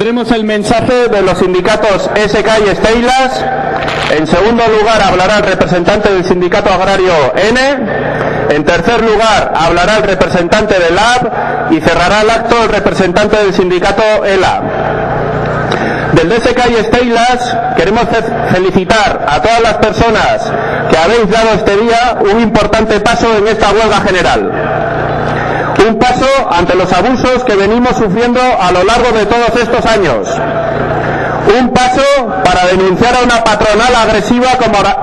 Tenemos el mensaje de los sindicatos SK y Steilas. En segundo lugar hablará el representante del sindicato agrario N. En tercer lugar hablará el representante del AB y cerrará el acto el representante del sindicato ELA. Del DSK y Steilas queremos felicitar a todas las personas que habéis dado este día un importante paso en esta huelga general un paso ante los abusos que venimos sufriendo a lo largo de todos estos años. Un paso para denunciar a una patronal agresiva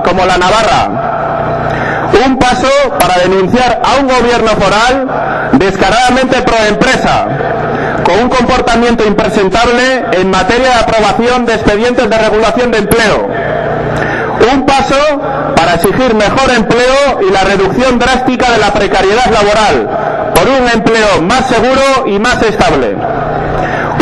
como, la Navarra. Un paso para denunciar a un gobierno foral descaradamente pro empresa, con un comportamiento impresentable en materia de aprobación de expedientes de regulación de empleo. Un paso para exigir mejor empleo y la reducción drástica de la precariedad laboral, por un empleo más seguro y más estable.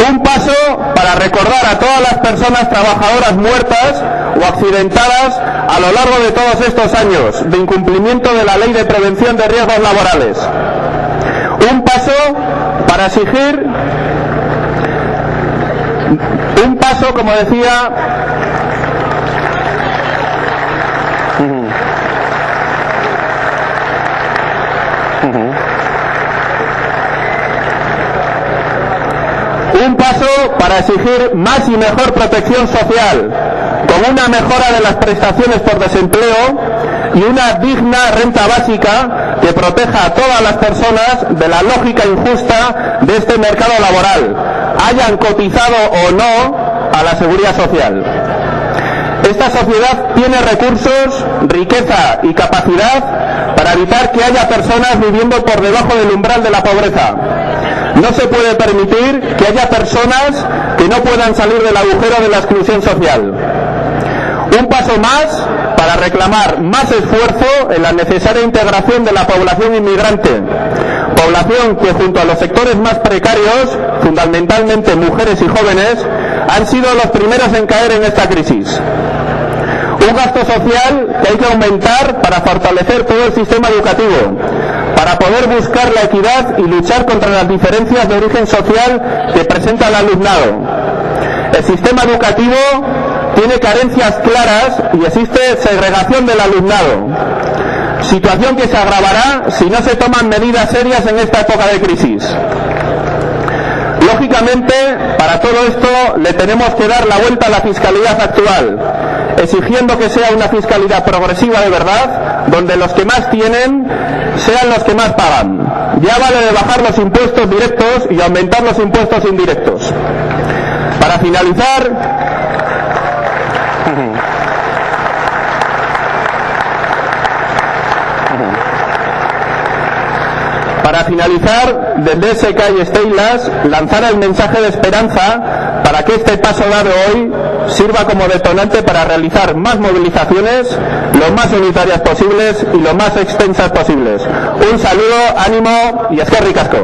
Un paso para recordar a todas las personas trabajadoras muertas o accidentadas a lo largo de todos estos años de incumplimiento de la ley de prevención de riesgos laborales. Un paso para exigir un paso, como decía, Un paso para exigir más y mejor protección social, con una mejora de las prestaciones por desempleo y una digna renta básica que proteja a todas las personas de la lógica injusta de este mercado laboral, hayan cotizado o no a la seguridad social. Esta sociedad tiene recursos, riqueza y capacidad para evitar que haya personas viviendo por debajo del umbral de la pobreza no se puede permitir que haya personas que no puedan salir del agujero de la exclusión social. Un paso más para reclamar más esfuerzo en la necesaria integración de la población inmigrante, población que junto a los sectores más precarios, fundamentalmente mujeres y jóvenes, han sido los primeros en caer en esta crisis. Un gasto social que hay que aumentar para fortalecer todo el sistema educativo, para poder buscar la equidad y luchar contra las diferencias de origen social que presenta el alumnado. El sistema educativo tiene carencias claras y existe segregación del alumnado, situación que se agravará si no se toman medidas serias en esta época de crisis. Lógicamente, para todo esto le tenemos que dar la vuelta a la fiscalidad actual, exigiendo que sea una fiscalidad progresiva de verdad, donde los que más tienen sean los que más pagan. Ya vale de bajar los impuestos directos y aumentar los impuestos indirectos. Para finalizar, Para finalizar, desde SK y Steylas, lanzar el mensaje de esperanza para que este paso dado hoy sirva como detonante para realizar más movilizaciones lo más unitarias posibles y lo más extensas posibles. Un saludo, ánimo y es que ricasco.